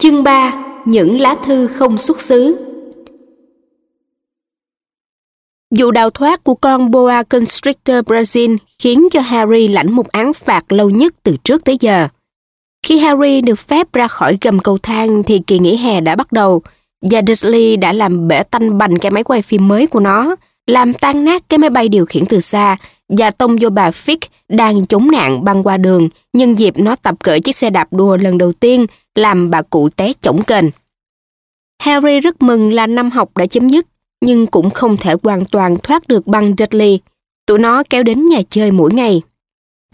Chương 3. Những lá thư không xuất xứ Vụ đào thoát của con Boa Constrictor Brazil khiến cho Harry lãnh một án phạt lâu nhất từ trước tới giờ. Khi Harry được phép ra khỏi gầm cầu thang thì kỳ nghỉ hè đã bắt đầu và Dudley đã làm bể tanh bành cái máy quay phim mới của nó, làm tan nát cái máy bay điều khiển từ xa và tông vô bà Fick đang chống nạn băng qua đường nhân dịp nó tập cởi chiếc xe đạp đua lần đầu tiên làm bà cụ té chổng kênh. Harry rất mừng là năm học đã chấm dứt, nhưng cũng không thể hoàn toàn thoát được băng Dudley. Tụi nó kéo đến nhà chơi mỗi ngày.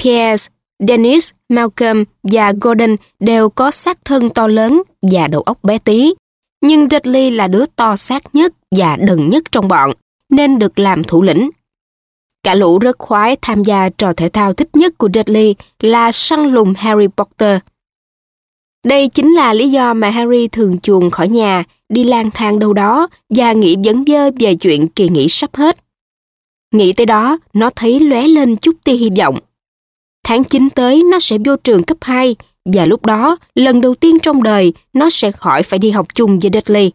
Pierce, Dennis, Malcolm và Gordon đều có xác thân to lớn và đầu óc bé tí. Nhưng Dudley là đứa to xác nhất và đần nhất trong bọn, nên được làm thủ lĩnh. Cả lũ rất khoái tham gia trò thể thao thích nhất của Dudley là săn lùng Harry Potter. Đây chính là lý do mà Harry thường chuồn khỏi nhà, đi lang thang đâu đó và nghĩ vấn vơ về chuyện kỳ nghỉ sắp hết. Nghĩ tới đó, nó thấy lóe lên chút tia hy vọng. Tháng 9 tới nó sẽ vô trường cấp 2 và lúc đó, lần đầu tiên trong đời, nó sẽ khỏi phải đi học chung với Dudley.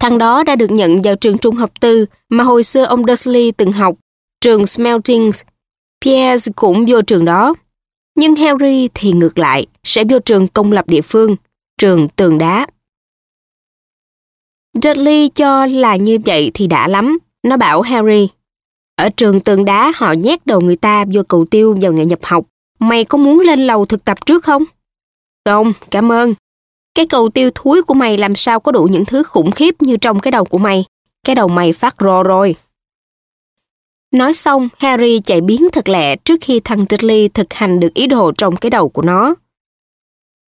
Thằng đó đã được nhận vào trường trung học tư mà hồi xưa ông Dursley từng học, trường Smeltings. Pierce cũng vô trường đó. Nhưng Harry thì ngược lại, sẽ vô trường công lập địa phương, trường tường đá. Dudley cho là như vậy thì đã lắm. Nó bảo Harry, ở trường tường đá họ nhét đầu người ta vô cầu tiêu vào ngày nhập học. Mày có muốn lên lầu thực tập trước không? Không, cảm ơn. Cái cầu tiêu thúi của mày làm sao có đủ những thứ khủng khiếp như trong cái đầu của mày. Cái đầu mày phát rò rồi. Nói xong, Harry chạy biến thật lẹ trước khi thằng Dudley thực hành được ý đồ trong cái đầu của nó.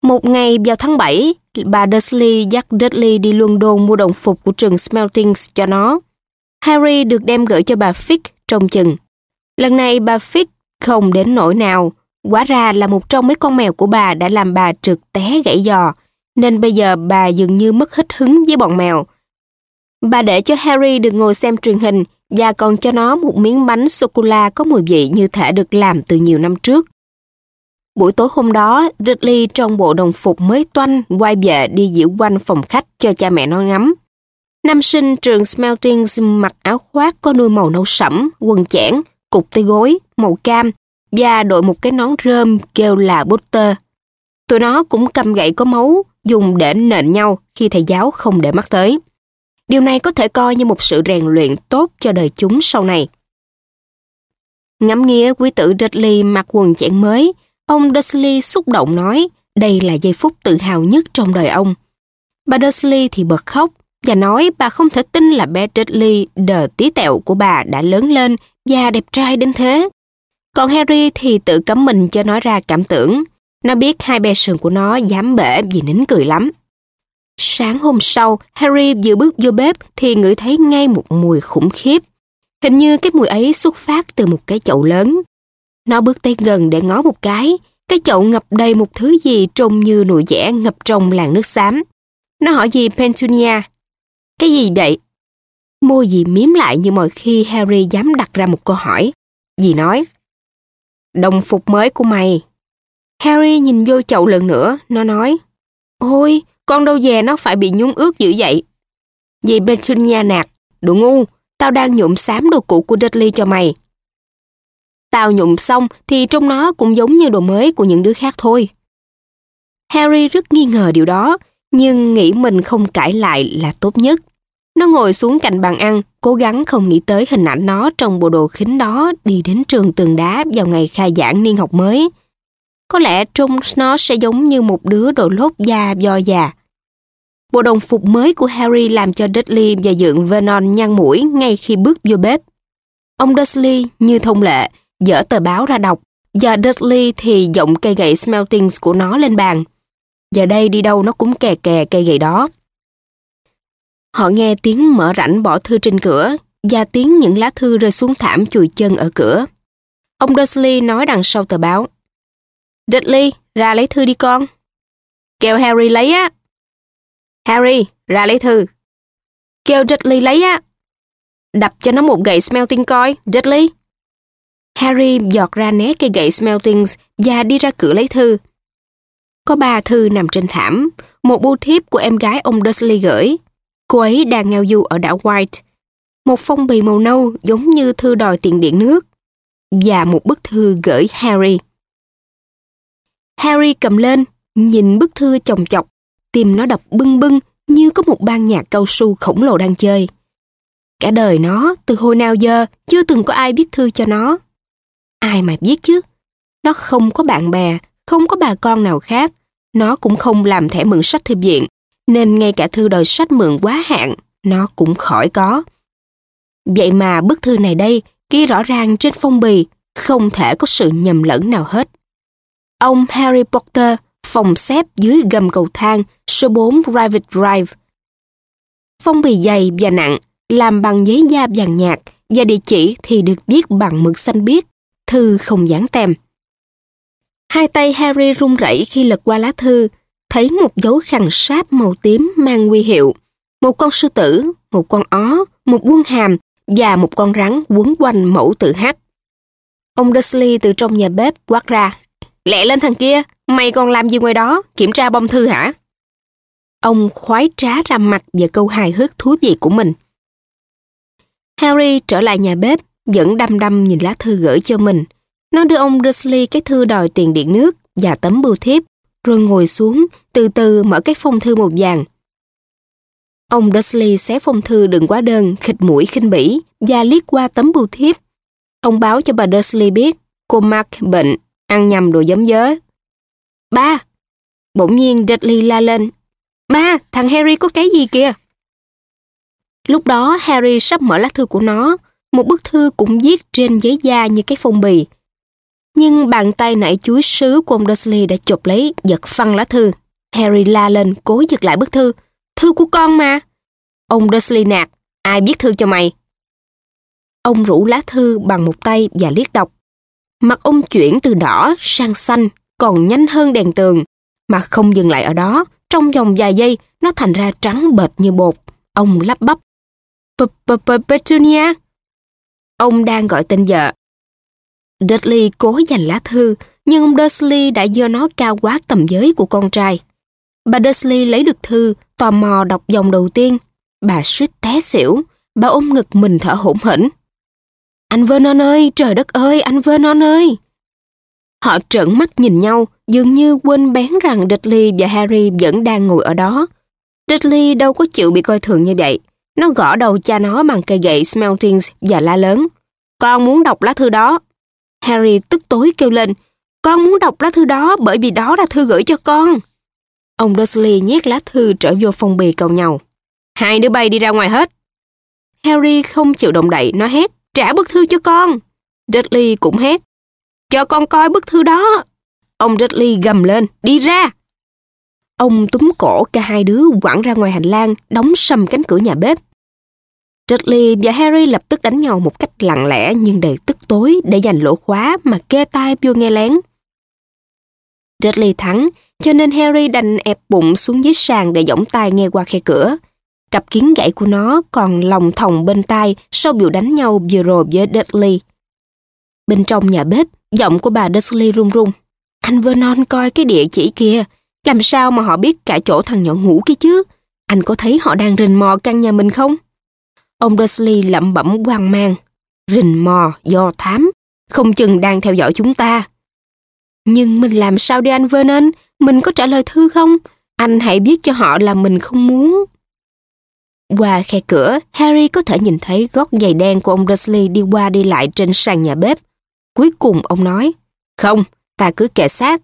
Một ngày vào tháng 7, bà Dursley dắt Dudley đi London mua đồng phục của trường Smeltings cho nó. Harry được đem gửi cho bà Fick trong chừng. Lần này bà Fick không đến nỗi nào, Quá ra là một trong mấy con mèo của bà đã làm bà trượt té gãy giò, nên bây giờ bà dường như mất hết hứng với bọn mèo. Bà để cho Harry được ngồi xem truyền hình và còn cho nó một miếng bánh sô-cô-la có mùi vị như thể được làm từ nhiều năm trước. Buổi tối hôm đó, Dudley trong bộ đồng phục mới toanh quay về đi diễu quanh phòng khách cho cha mẹ nó ngắm. Nam sinh trường Smeltings mặc áo khoác có nuôi màu nâu sẫm, quần chẽn, cục tay gối, màu cam và đội một cái nón rơm kêu là Butter. Tụi nó cũng cầm gậy có máu, dùng để nện nhau khi thầy giáo không để mắt tới. Điều này có thể coi như một sự rèn luyện tốt cho đời chúng sau này. Ngắm nghĩa quý tử Dudley mặc quần chẽn mới, ông Dursley xúc động nói đây là giây phút tự hào nhất trong đời ông. Bà Dursley thì bật khóc và nói bà không thể tin là bé Dudley đờ tí tẹo của bà đã lớn lên và đẹp trai đến thế. Còn Harry thì tự cấm mình cho nói ra cảm tưởng. Nó biết hai bè sừng của nó dám bể vì nín cười lắm. Sáng hôm sau, Harry vừa bước vô bếp thì ngửi thấy ngay một mùi khủng khiếp. Hình như cái mùi ấy xuất phát từ một cái chậu lớn. Nó bước tới gần để ngó một cái. Cái chậu ngập đầy một thứ gì trông như nụi dẻ ngập trong làn nước xám. Nó hỏi gì Petunia? Cái gì vậy? Môi dì miếm lại như mọi khi Harry dám đặt ra một câu hỏi. Dì nói, Đồng phục mới của mày. Harry nhìn vô chậu lần nữa, nó nói, Ôi, con đâu dè nó phải bị nhúng ướt dữ vậy. Dì Petunia nạt, đồ ngu, tao đang nhuộm xám đồ cũ của Dudley cho mày. Tao nhuộm xong thì trong nó cũng giống như đồ mới của những đứa khác thôi. Harry rất nghi ngờ điều đó, nhưng nghĩ mình không cãi lại là tốt nhất. Nó ngồi xuống cạnh bàn ăn, cố gắng không nghĩ tới hình ảnh nó trong bộ đồ khính đó đi đến trường tường đá vào ngày khai giảng niên học mới. Có lẽ trông nó sẽ giống như một đứa đồ lốt da do già. Bộ đồng phục mới của Harry làm cho Dudley và dựng Vernon nhăn mũi ngay khi bước vô bếp. Ông Dudley như thông lệ, dở tờ báo ra đọc, và Dudley thì giọng cây gậy Smeltings của nó lên bàn. Giờ đây đi đâu nó cũng kè kè cây gậy đó. Họ nghe tiếng mở rãnh bỏ thư trên cửa và tiếng những lá thư rơi xuống thảm chùi chân ở cửa. Ông Dursley nói đằng sau tờ báo. Dudley, ra lấy thư đi con. Kêu Harry lấy á. Harry, ra lấy thư. Kêu Dudley lấy á. Đập cho nó một gậy smelting coi, Dudley. Harry giọt ra né cây gậy smeltings và đi ra cửa lấy thư. có ba thư nằm trên thảm, một bưu thiếp của em gái ông Dursley gửi. Cô ấy đang ngao du ở đảo White. Một phong bì màu nâu giống như thư đòi tiền điện nước. Và một bức thư gửi Harry. Harry cầm lên, nhìn bức thư chồng chọc, tim nó đập bưng bưng như có một ban nhạc cao su khổng lồ đang chơi. Cả đời nó, từ hồi nào giờ, chưa từng có ai viết thư cho nó. Ai mà viết chứ? Nó không có bạn bè, không có bà con nào khác. Nó cũng không làm thẻ mượn sách thư viện, nên ngay cả thư đòi sách mượn quá hạn, nó cũng khỏi có. Vậy mà bức thư này đây, ghi rõ ràng trên phong bì, không thể có sự nhầm lẫn nào hết. Ông Harry Potter, phòng xếp dưới gầm cầu thang, số 4 Private Drive. Phong bì dày và nặng, làm bằng giấy da vàng nhạt và địa chỉ thì được viết bằng mực xanh biếc, thư không dán tem. Hai tay Harry run rẩy khi lật qua lá thư, thấy một dấu khăn sáp màu tím mang nguy hiệu. Một con sư tử, một con ó, một quân hàm và một con rắn quấn quanh mẫu tự hát. Ông Dursley từ trong nhà bếp quát ra. Lẹ lên thằng kia, mày còn làm gì ngoài đó, kiểm tra bông thư hả? Ông khoái trá ra mặt về câu hài hước thú vị của mình. Harry trở lại nhà bếp, vẫn đăm đăm nhìn lá thư gửi cho mình. Nó đưa ông Dursley cái thư đòi tiền điện nước và tấm bưu thiếp, rồi ngồi xuống, từ từ mở cái phong thư màu vàng. Ông Dursley xé phong thư đừng quá đơn, khịt mũi khinh bỉ và liếc qua tấm bưu thiếp. Ông báo cho bà Dursley biết cô Mark bệnh, ăn nhầm đồ giấm dớ. Ba! Bỗng nhiên Dudley la lên. Ba, thằng Harry có cái gì kìa? Lúc đó Harry sắp mở lá thư của nó, một bức thư cũng viết trên giấy da như cái phong bì. Nhưng bàn tay nãy chuối sứ của ông Dursley đã chụp lấy, giật phăng lá thư. Harry la lên, cố giật lại bức thư. Thư của con mà. Ông Dursley nạt, ai viết thư cho mày? Ông rủ lá thư bằng một tay và liếc đọc. Mặt ông chuyển từ đỏ sang xanh, còn nhanh hơn đèn tường. Mà không dừng lại ở đó, trong vòng vài giây, nó thành ra trắng bệt như bột. Ông lắp bắp. Petunia. Ông đang gọi tên vợ. Dudley cố giành lá thư, nhưng ông Dursley đã dơ nó cao quá tầm giới của con trai. Bà Dursley lấy được thư, tò mò đọc dòng đầu tiên. Bà suýt té xỉu, bà ôm ngực mình thở hổn hển. Anh Vernon ơi, trời đất ơi, anh Vernon ơi! Họ trợn mắt nhìn nhau, dường như quên bén rằng Dudley và Harry vẫn đang ngồi ở đó. Dudley đâu có chịu bị coi thường như vậy. Nó gõ đầu cha nó bằng cây gậy Smeltings và la lớn. Con muốn đọc lá thư đó. Harry tức tối kêu lên. Con muốn đọc lá thư đó bởi vì đó là thư gửi cho con. Ông Dursley nhét lá thư trở vô phong bì cầu nhau. Hai đứa bay đi ra ngoài hết. Harry không chịu động đậy, nó hét. Trả bức thư cho con. Dudley cũng hét. Cho con coi bức thư đó. Ông Dudley gầm lên. Đi ra. Ông túm cổ cả hai đứa quẳng ra ngoài hành lang, đóng sầm cánh cửa nhà bếp. Dudley và Harry lập tức đánh nhau một cách lặng lẽ nhưng đầy tức tối để giành lỗ khóa mà kê tai vô nghe lén. Dudley thắng, cho nên Harry đành ép bụng xuống dưới sàn để giỏng tai nghe qua khe cửa. Cặp kiến gãy của nó còn lòng thòng bên tai sau biểu đánh nhau vừa rồi với Dudley. Bên trong nhà bếp, giọng của bà Dudley run run. Anh Vernon coi cái địa chỉ kia, làm sao mà họ biết cả chỗ thằng nhỏ ngủ kia chứ? Anh có thấy họ đang rình mò căn nhà mình không? Ông Dudley lẩm bẩm hoang mang. Rình mò, do thám, không chừng đang theo dõi chúng ta. Nhưng mình làm sao đi anh Vernon? Mình có trả lời thư không? Anh hãy biết cho họ là mình không muốn. Qua khe cửa, Harry có thể nhìn thấy gót giày đen của ông Dursley đi qua đi lại trên sàn nhà bếp. Cuối cùng ông nói, không, ta cứ kệ sát.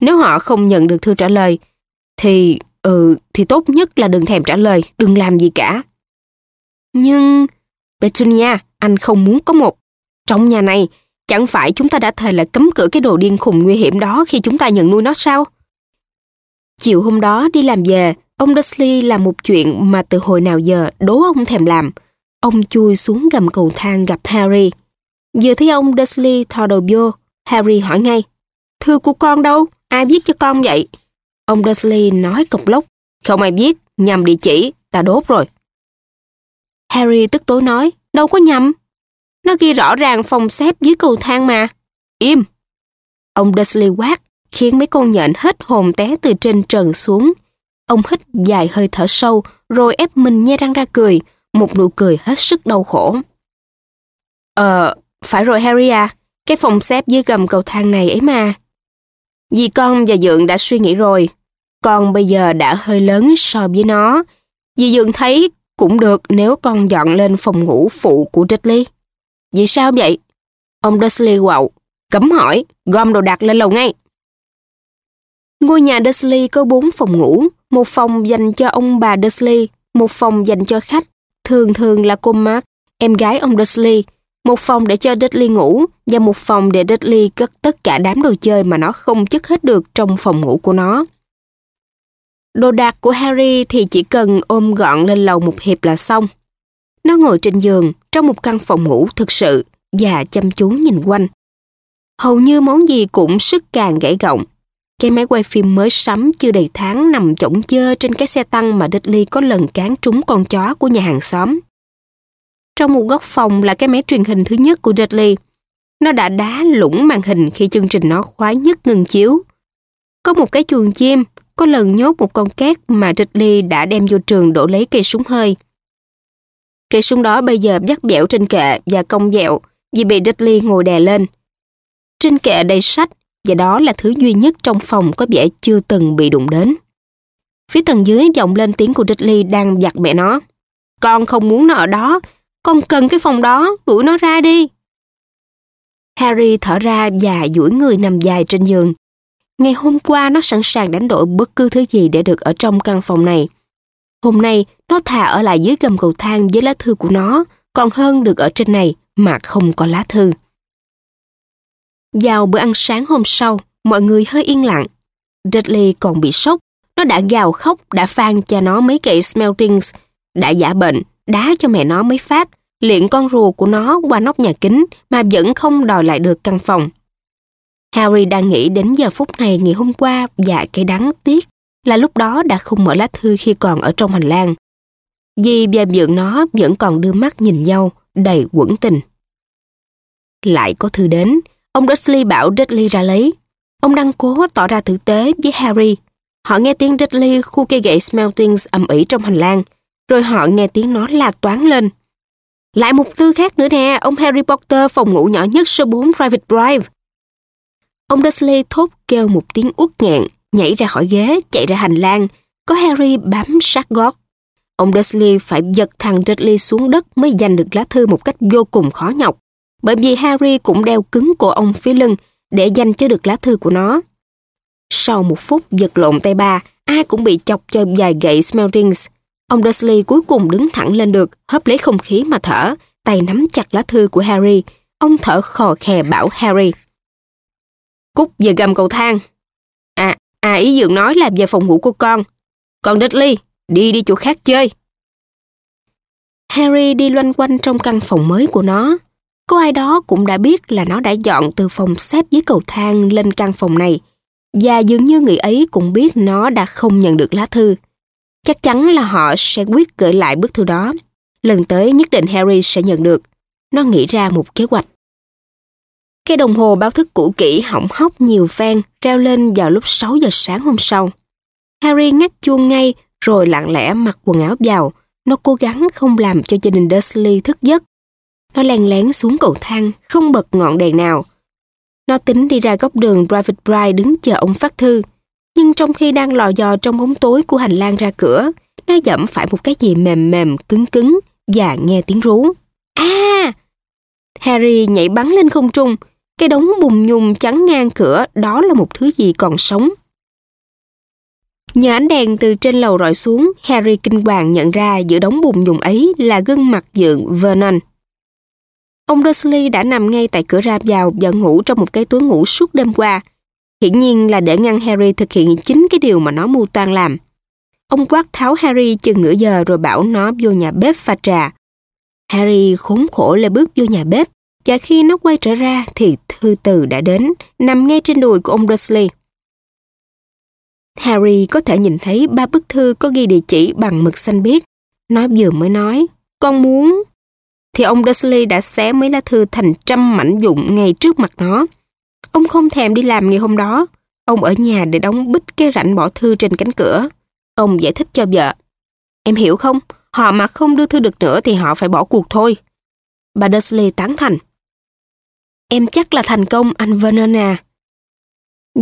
Nếu họ không nhận được thư trả lời, thì, ừ, thì tốt nhất là đừng thèm trả lời, đừng làm gì cả. Nhưng, Petunia, anh không muốn có một. Trong nhà này, chẳng phải chúng ta đã thề là cấm cửa cái đồ điên khùng nguy hiểm đó khi chúng ta nhận nuôi nó sao? Chiều hôm đó đi làm về, ông Dursley làm một chuyện mà từ hồi nào giờ đố ông thèm làm. Ông chui xuống gầm cầu thang gặp Harry. Vừa thấy ông Dursley thò đầu vô, Harry hỏi ngay. Thư của con đâu? Ai viết cho con vậy? Ông Dursley nói cộc lốc. Không ai viết, nhầm địa chỉ, ta đốt rồi. Harry tức tối nói, đâu có nhầm. Nó ghi rõ ràng phòng xếp dưới cầu thang mà. Im. Ông Dursley quát, khiến mấy con nhện hết hồn té từ trên trần xuống. Ông hít dài hơi thở sâu, rồi ép mình nhe răng ra cười, một nụ cười hết sức đau khổ. Ờ, phải rồi Harry à, cái phòng xếp dưới gầm cầu thang này ấy mà. Dì con và Dượng đã suy nghĩ rồi, con bây giờ đã hơi lớn so với nó. Dì Dượng thấy cũng được nếu con dọn lên phòng ngủ phụ của Dudley. Vì sao vậy? Ông Dursley quậu, cấm hỏi, gom đồ đạc lên lầu ngay. Ngôi nhà Dursley có bốn phòng ngủ, một phòng dành cho ông bà Dursley, một phòng dành cho khách, thường thường là cô Mark, em gái ông Dursley, một phòng để cho Dudley ngủ và một phòng để Dudley cất tất cả đám đồ chơi mà nó không chất hết được trong phòng ngủ của nó. Đồ đạc của Harry thì chỉ cần ôm gọn lên lầu một hiệp là xong. Nó ngồi trên giường trong một căn phòng ngủ thực sự và chăm chú nhìn quanh. Hầu như món gì cũng sức càng gãy gọng. Cái máy quay phim mới sắm chưa đầy tháng nằm chổng chơ trên cái xe tăng mà Dudley có lần cán trúng con chó của nhà hàng xóm. Trong một góc phòng là cái máy truyền hình thứ nhất của Dudley. Nó đã đá lũng màn hình khi chương trình nó khoái nhất ngừng chiếu. Có một cái chuồng chim, có lần nhốt một con két mà Dudley đã đem vô trường đổ lấy cây súng hơi. Cây súng đó bây giờ dắt bẻo trên kệ và cong dẹo vì bị Dudley ngồi đè lên. Trên kệ đầy sách và đó là thứ duy nhất trong phòng có vẻ chưa từng bị đụng đến. Phía tầng dưới vọng lên tiếng của Ridley đang giặt mẹ nó. Con không muốn nó ở đó, con cần cái phòng đó, đuổi nó ra đi. Harry thở ra và duỗi người nằm dài trên giường. Ngày hôm qua nó sẵn sàng đánh đổi bất cứ thứ gì để được ở trong căn phòng này. Hôm nay nó thà ở lại dưới gầm cầu thang với lá thư của nó, còn hơn được ở trên này mà không có lá thư. Vào bữa ăn sáng hôm sau, mọi người hơi yên lặng. Dudley còn bị sốc. Nó đã gào khóc, đã phan cho nó mấy cây smeltings, đã giả bệnh, đá cho mẹ nó mấy phát, liện con rùa của nó qua nóc nhà kính mà vẫn không đòi lại được căn phòng. Harry đang nghĩ đến giờ phút này ngày hôm qua và cái đáng tiếc là lúc đó đã không mở lá thư khi còn ở trong hành lang. Dì và vượng nó vẫn còn đưa mắt nhìn nhau, đầy quẩn tình. Lại có thư đến, ông Dursley bảo Dudley ra lấy. Ông đang cố tỏ ra tử tế với Harry. Họ nghe tiếng Dudley khu cây gậy Smeltings ầm ĩ trong hành lang, rồi họ nghe tiếng nó la toán lên. Lại một thư khác nữa nè, ông Harry Potter phòng ngủ nhỏ nhất số 4 Private Drive. Ông Dursley thốt kêu một tiếng uất nghẹn, nhảy ra khỏi ghế, chạy ra hành lang, có Harry bám sát gót. Ông Dursley phải giật thằng Dudley xuống đất mới giành được lá thư một cách vô cùng khó nhọc, bởi vì Harry cũng đeo cứng cổ ông phía lưng để giành cho được lá thư của nó. Sau một phút giật lộn tay ba, ai cũng bị chọc cho vài gậy Smeltings. Ông Dursley cuối cùng đứng thẳng lên được, hấp lấy không khí mà thở, tay nắm chặt lá thư của Harry. Ông thở khò khè bảo Harry. Cút về gầm cầu thang. À, à ý dượng nói là về phòng ngủ của con. Còn Dudley, đi đi chỗ khác chơi. Harry đi loanh quanh trong căn phòng mới của nó. Có ai đó cũng đã biết là nó đã dọn từ phòng xếp dưới cầu thang lên căn phòng này. Và dường như người ấy cũng biết nó đã không nhận được lá thư. Chắc chắn là họ sẽ quyết gửi lại bức thư đó. Lần tới nhất định Harry sẽ nhận được. Nó nghĩ ra một kế hoạch. Cái đồng hồ báo thức cũ kỹ hỏng hóc nhiều phen, reo lên vào lúc 6 giờ sáng hôm sau. Harry ngắt chuông ngay, rồi lặng lẽ mặc quần áo vào. Nó cố gắng không làm cho gia đình Dursley thức giấc. Nó len lén xuống cầu thang, không bật ngọn đèn nào. Nó tính đi ra góc đường Private Bride đứng chờ ông phát thư. Nhưng trong khi đang lò dò trong bóng tối của hành lang ra cửa, nó dẫm phải một cái gì mềm mềm, cứng cứng và nghe tiếng rú. À! Harry nhảy bắn lên không trung, cái đống bùn nhung chắn ngang cửa đó là một thứ gì còn sống. Nhờ ánh đèn từ trên lầu rọi xuống, Harry kinh hoàng nhận ra giữa đống bùn nhung ấy là gương mặt dượng Vernon. Ông Dursley đã nằm ngay tại cửa ra vào và ngủ trong một cái túi ngủ suốt đêm qua. Hiển nhiên là để ngăn Harry thực hiện chính cái điều mà nó mưu toan làm. Ông quát tháo Harry chừng nửa giờ rồi bảo nó vô nhà bếp pha trà. Harry khốn khổ lê bước vô nhà bếp và khi nó quay trở ra thì thư từ đã đến, nằm ngay trên đùi của ông Dursley. Harry có thể nhìn thấy ba bức thư có ghi địa chỉ bằng mực xanh biếc. Nó vừa mới nói, con muốn. Thì ông Dursley đã xé mấy lá thư thành trăm mảnh vụn ngay trước mặt nó. Ông không thèm đi làm ngày hôm đó. Ông ở nhà để đóng bít cái rãnh bỏ thư trên cánh cửa. Ông giải thích cho vợ. Em hiểu không? Họ mà không đưa thư được nữa thì họ phải bỏ cuộc thôi. Bà Dursley tán thành. Em chắc là thành công anh Vernon à.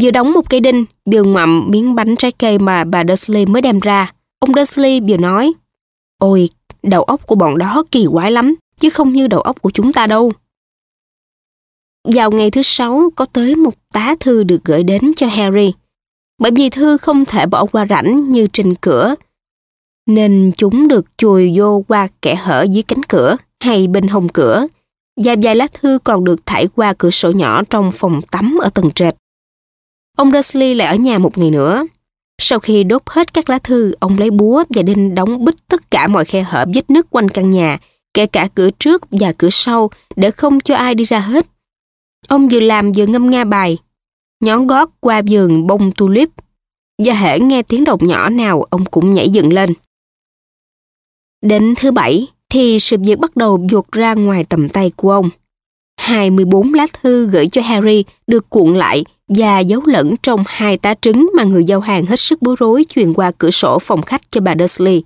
Vừa đóng một cây đinh, vừa ngoậm miếng bánh trái cây mà bà Dursley mới đem ra. Ông Dursley vừa nói, Ôi, đầu óc của bọn đó kỳ quái lắm, chứ không như đầu óc của chúng ta đâu. Vào ngày thứ sáu có tới một tá thư được gửi đến cho Harry. Bởi vì thư không thể bỏ qua rảnh như trên cửa, nên chúng được chùi vô qua kẻ hở dưới cánh cửa hay bên hông cửa, và vài lá thư còn được thải qua cửa sổ nhỏ trong phòng tắm ở tầng trệt. Ông Dursley lại ở nhà một ngày nữa. Sau khi đốt hết các lá thư, ông lấy búa và đinh đóng bít tất cả mọi khe hở vết nứt quanh căn nhà, kể cả cửa trước và cửa sau, để không cho ai đi ra hết. Ông vừa làm vừa ngâm nga bài, nhón gót qua vườn bông tulip, và hễ nghe tiếng động nhỏ nào ông cũng nhảy dựng lên. Đến thứ bảy thì sự việc bắt đầu vụt ra ngoài tầm tay của ông. 24 lá thư gửi cho Harry được cuộn lại và giấu lẫn trong hai tá trứng mà người giao hàng hết sức bối rối truyền qua cửa sổ phòng khách cho bà Dursley.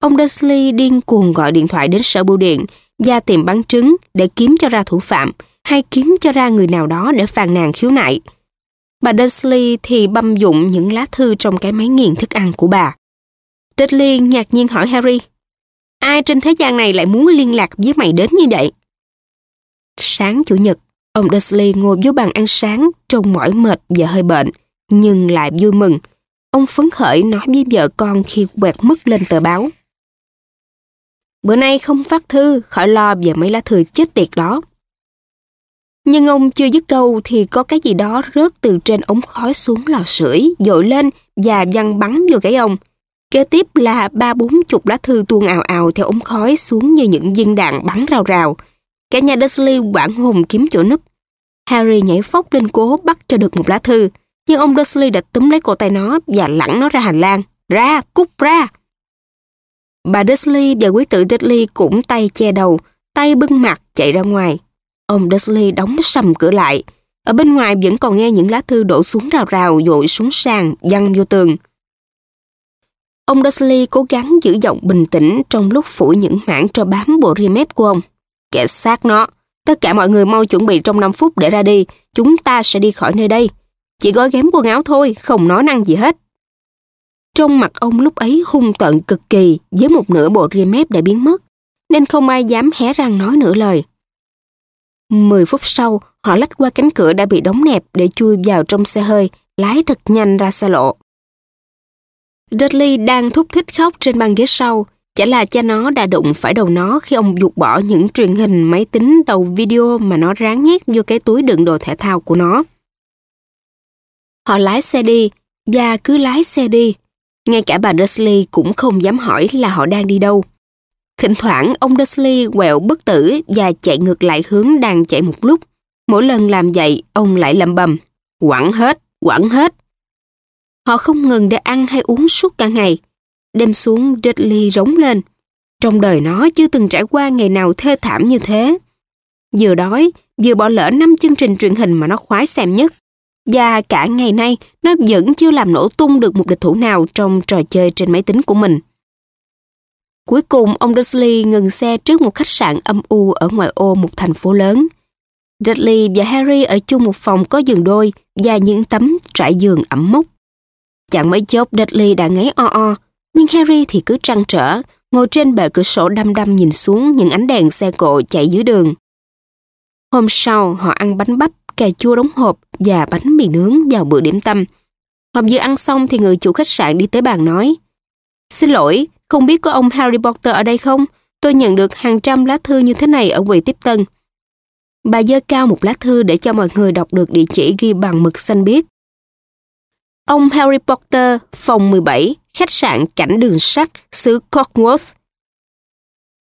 Ông Dursley điên cuồng gọi điện thoại đến sở bưu điện và tìm bắn trứng để kiếm cho ra thủ phạm hay kiếm cho ra người nào đó để phàn nàn khiếu nại. Bà Dursley thì băm dụng những lá thư trong cái máy nghiền thức ăn của bà. Dudley ngạc nhiên hỏi Harry, ai trên thế gian này lại muốn liên lạc với mày đến như vậy? Sáng Chủ nhật, ông Dursley ngồi vô bàn ăn sáng trông mỏi mệt và hơi bệnh, nhưng lại vui mừng. Ông phấn khởi nói với vợ con khi quẹt mất lên tờ báo. Bữa nay không phát thư, khỏi lo về mấy lá thư chết tiệt đó. Nhưng ông chưa dứt câu thì có cái gì đó rớt từ trên ống khói xuống lò sưởi, dội lên và văng bắn vô gáy ông. Kế tiếp là ba bốn chục lá thư tuôn ào ào theo ống khói xuống như những viên đạn bắn rào rào. Cả nhà Dursley quảng hùng kiếm chỗ núp. Harry nhảy phóc lên cố bắt cho được một lá thư, nhưng ông Dursley đã túm lấy cổ tay nó và lẳng nó ra hành lang. Ra, cút ra! Bà Dursley và quý tử Dudley cũng tay che đầu, tay bưng mặt chạy ra ngoài. Ông Dursley đóng sầm cửa lại. Ở bên ngoài vẫn còn nghe những lá thư đổ xuống rào rào, dội xuống sàn, văng vô tường. Ông Dursley cố gắng giữ giọng bình tĩnh trong lúc phủ những mảng cho bám bộ ria mép của ông. Kẻ sát nó. Tất cả mọi người mau chuẩn bị trong 5 phút để ra đi. Chúng ta sẽ đi khỏi nơi đây. Chỉ gói ghém quần áo thôi, không nói năng gì hết. Trong mặt ông lúc ấy hung tợn cực kỳ với một nửa bộ ria mép đã biến mất, nên không ai dám hé răng nói nửa lời. Mười phút sau, họ lách qua cánh cửa đã bị đóng nẹp để chui vào trong xe hơi, lái thật nhanh ra xa lộ. Dudley đang thúc thích khóc trên băng ghế sau, chả là cha nó đã đụng phải đầu nó khi ông dục bỏ những truyền hình máy tính đầu video mà nó ráng nhét vô cái túi đựng đồ thể thao của nó. Họ lái xe đi, và cứ lái xe đi. Ngay cả bà Dursley cũng không dám hỏi là họ đang đi đâu. Thỉnh thoảng ông Dursley quẹo bất tử và chạy ngược lại hướng đang chạy một lúc. Mỗi lần làm vậy, ông lại lầm bầm. Quẳng hết, quẳng hết. Họ không ngừng để ăn hay uống suốt cả ngày. Đêm xuống Dudley rống lên. Trong đời nó chưa từng trải qua ngày nào thê thảm như thế. Vừa đói, vừa bỏ lỡ năm chương trình truyền hình mà nó khoái xem nhất. Và cả ngày nay, nó vẫn chưa làm nổ tung được một địch thủ nào trong trò chơi trên máy tính của mình. Cuối cùng, ông Dudley ngừng xe trước một khách sạn âm u ở ngoài ô một thành phố lớn. Dudley và Harry ở chung một phòng có giường đôi và những tấm trải giường ẩm mốc. Chẳng mấy chốc Dudley đã ngáy o o, nhưng Harry thì cứ trăn trở, ngồi trên bệ cửa sổ đăm đăm nhìn xuống những ánh đèn xe cộ chạy dưới đường. Hôm sau, họ ăn bánh bắp, cà chua đóng hộp và bánh mì nướng vào bữa điểm tâm. Họ vừa ăn xong thì người chủ khách sạn đi tới bàn nói Xin lỗi, không biết có ông Harry Potter ở đây không? Tôi nhận được hàng trăm lá thư như thế này ở quầy tiếp tân. Bà dơ cao một lá thư để cho mọi người đọc được địa chỉ ghi bằng mực xanh biết. Ông Harry Potter, phòng 17, khách sạn cảnh đường sắt, xứ Cockworth.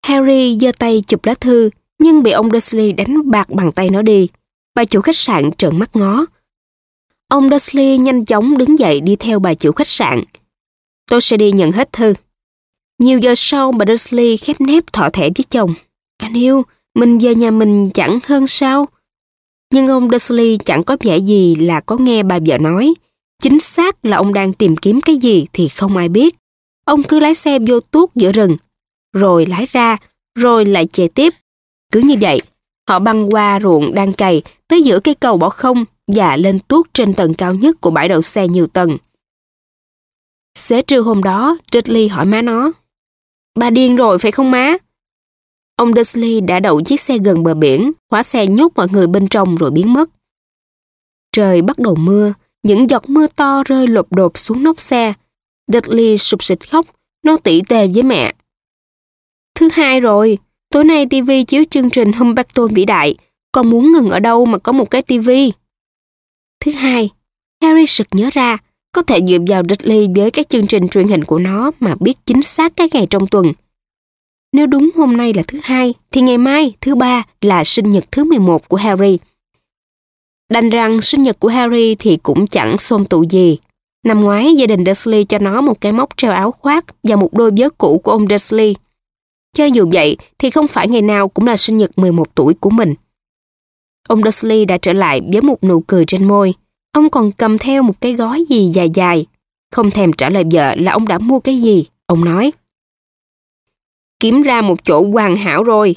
Harry giơ tay chụp lá thư, nhưng bị ông Dursley đánh bạc bằng tay nó đi. Bà chủ khách sạn trợn mắt ngó. Ông Dursley nhanh chóng đứng dậy đi theo bà chủ khách sạn. Tôi sẽ đi nhận hết thư. Nhiều giờ sau bà Dursley khép nép thọ thẻ với chồng. Anh yêu, mình về nhà mình chẳng hơn sao? Nhưng ông Dursley chẳng có vẻ gì là có nghe bà vợ nói. Chính xác là ông đang tìm kiếm cái gì thì không ai biết. Ông cứ lái xe vô tuốt giữa rừng, rồi lái ra, rồi lại chạy tiếp. Cứ như vậy, họ băng qua ruộng đang cày tới giữa cây cầu bỏ không và lên tuốt trên tầng cao nhất của bãi đậu xe nhiều tầng. Xế trưa hôm đó, Dudley hỏi má nó. Bà điên rồi phải không má? Ông Dudley đã đậu chiếc xe gần bờ biển, khóa xe nhốt mọi người bên trong rồi biến mất. Trời bắt đầu mưa, những giọt mưa to rơi lột đột xuống nóc xe. Dudley sụp sịt khóc, nó tỉ tề với mẹ. Thứ hai rồi, tối nay TV chiếu chương trình Humberton vĩ đại, con muốn ngừng ở đâu mà có một cái TV. Thứ hai, Harry sực nhớ ra, có thể dựa vào Dudley với các chương trình truyền hình của nó mà biết chính xác các ngày trong tuần. Nếu đúng hôm nay là thứ hai, thì ngày mai, thứ ba là sinh nhật thứ 11 của Harry. Đành rằng sinh nhật của Harry thì cũng chẳng xôn tụ gì. Năm ngoái, gia đình Dursley cho nó một cái móc treo áo khoác và một đôi vớ cũ của ông Dursley. Cho dù vậy, thì không phải ngày nào cũng là sinh nhật 11 tuổi của mình. Ông Dursley đã trở lại với một nụ cười trên môi. Ông còn cầm theo một cái gói gì dài dài. Không thèm trả lời vợ là ông đã mua cái gì. Ông nói. Kiếm ra một chỗ hoàn hảo rồi.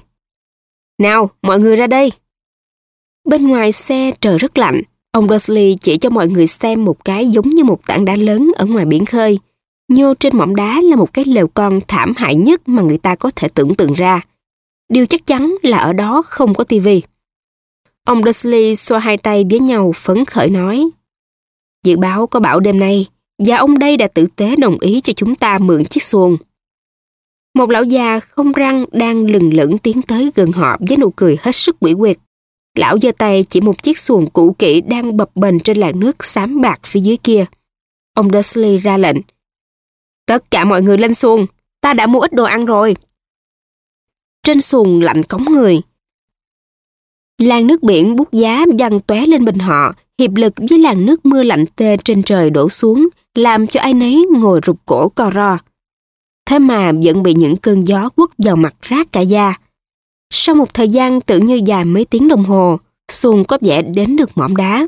Nào, mọi người ra đây. Bên ngoài xe trời rất lạnh. Ông Dursley chỉ cho mọi người xem một cái giống như một tảng đá lớn ở ngoài biển khơi. Nhô trên mỏm đá là một cái lều con thảm hại nhất mà người ta có thể tưởng tượng ra. Điều chắc chắn là ở đó không có tivi. Ông Dursley xoa hai tay với nhau phấn khởi nói. Dự báo có bão đêm nay, và ông đây đã tử tế đồng ý cho chúng ta mượn chiếc xuồng. Một lão già không răng đang lừng lững tiến tới gần họ với nụ cười hết sức quỷ quyệt. Lão giơ tay chỉ một chiếc xuồng cũ kỹ đang bập bềnh trên làn nước xám bạc phía dưới kia. Ông Dursley ra lệnh. Tất cả mọi người lên xuồng, ta đã mua ít đồ ăn rồi. Trên xuồng lạnh cống người, Làn nước biển bút giá văng tóe lên bình họ, hiệp lực với làn nước mưa lạnh tê trên trời đổ xuống, làm cho ai nấy ngồi rụt cổ co ro. Thế mà vẫn bị những cơn gió quất vào mặt rát cả da. Sau một thời gian tự như dài mấy tiếng đồng hồ, xuồng có vẻ đến được mỏm đá.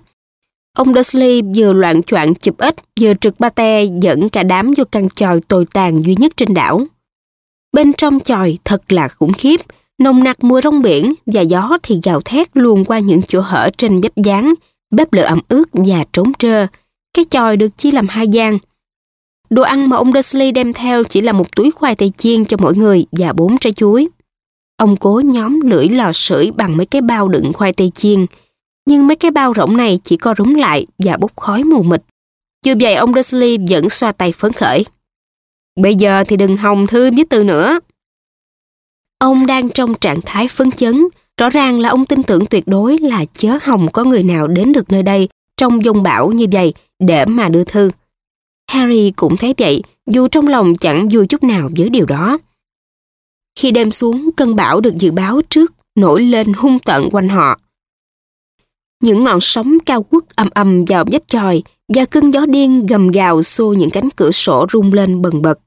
Ông Dursley vừa loạn choạng chụp ếch, vừa trực ba te dẫn cả đám vô căn chòi tồi tàn duy nhất trên đảo. Bên trong chòi thật là khủng khiếp, Nồng nặc mùi rong biển và gió thì gào thét luồn qua những chỗ hở trên vách dáng, bếp lửa ẩm ướt và trống trơ. Cái chòi được chia làm hai gian. Đồ ăn mà ông Dursley đem theo chỉ là một túi khoai tây chiên cho mỗi người và bốn trái chuối. Ông cố nhóm lưỡi lò sưởi bằng mấy cái bao đựng khoai tây chiên, nhưng mấy cái bao rỗng này chỉ co rúm lại và bốc khói mù mịt. Dù vậy ông Dursley vẫn xoa tay phấn khởi. Bây giờ thì đừng hòng thư với từ nữa. Ông đang trong trạng thái phấn chấn, rõ ràng là ông tin tưởng tuyệt đối là chớ hồng có người nào đến được nơi đây trong dông bão như vậy để mà đưa thư. Harry cũng thấy vậy, dù trong lòng chẳng vui chút nào với điều đó. Khi đêm xuống, cơn bão được dự báo trước nổi lên hung tận quanh họ. Những ngọn sóng cao quất âm âm vào vách tròi và cơn gió điên gầm gào xô những cánh cửa sổ rung lên bần bật.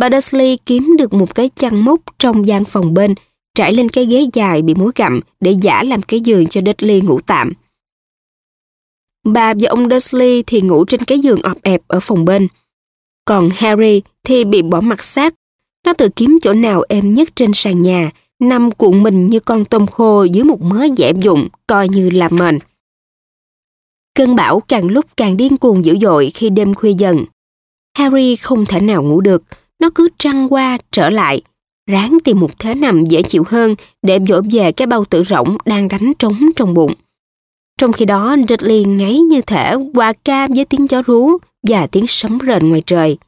Bà Dursley kiếm được một cái chăn mốc trong gian phòng bên, trải lên cái ghế dài bị mối gặm để giả làm cái giường cho Dudley ngủ tạm. Bà và ông Dursley thì ngủ trên cái giường ọp ẹp ở phòng bên. Còn Harry thì bị bỏ mặt sát. Nó tự kiếm chỗ nào êm nhất trên sàn nhà, nằm cuộn mình như con tôm khô dưới một mớ dẻ dụng, coi như là mền. Cơn bão càng lúc càng điên cuồng dữ dội khi đêm khuya dần. Harry không thể nào ngủ được, nó cứ trăng qua trở lại, ráng tìm một thế nằm dễ chịu hơn để dỗ về cái bao tử rỗng đang đánh trống trong bụng. Trong khi đó, Dudley ngáy như thể qua ca với tiếng gió rú và tiếng sấm rền ngoài trời.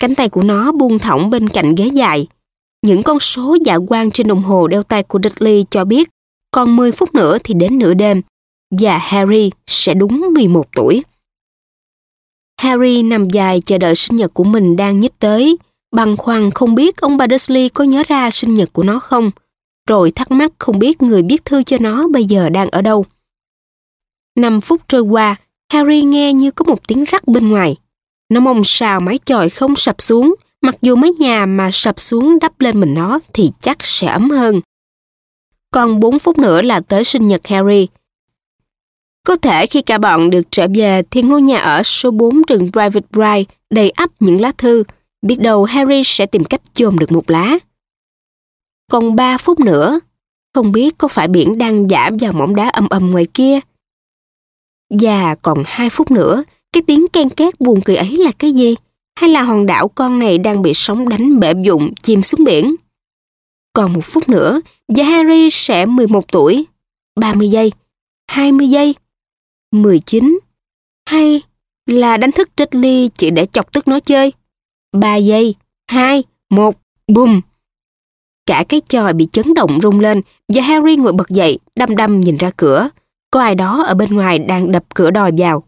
Cánh tay của nó buông thõng bên cạnh ghế dài. Những con số dạ quang trên đồng hồ đeo tay của Dudley cho biết còn 10 phút nữa thì đến nửa đêm và Harry sẽ đúng 11 tuổi. Harry nằm dài chờ đợi sinh nhật của mình đang nhích tới băn khoăn không biết ông bà Dursley có nhớ ra sinh nhật của nó không, rồi thắc mắc không biết người viết thư cho nó bây giờ đang ở đâu. Năm phút trôi qua, Harry nghe như có một tiếng rắc bên ngoài. Nó mong sao mái chòi không sập xuống, mặc dù mái nhà mà sập xuống đắp lên mình nó thì chắc sẽ ấm hơn. Còn 4 phút nữa là tới sinh nhật Harry. Có thể khi cả bọn được trở về thì ngôi nhà ở số 4 đường Private Drive đầy ắp những lá thư. Biết đâu Harry sẽ tìm cách chôm được một lá. Còn 3 phút nữa, không biết có phải biển đang giả vào mỏng đá âm âm ngoài kia. Và còn 2 phút nữa, cái tiếng ken két buồn cười ấy là cái gì? Hay là hòn đảo con này đang bị sóng đánh bể dụng chìm xuống biển? Còn một phút nữa, và Harry sẽ 11 tuổi. 30 giây, 20 giây, 19. Hay là đánh thức Dudley chỉ để chọc tức nó chơi? 3 giây, 2, 1, bùm. Cả cái chòi bị chấn động rung lên và Harry ngồi bật dậy, đăm đăm nhìn ra cửa. Có ai đó ở bên ngoài đang đập cửa đòi vào.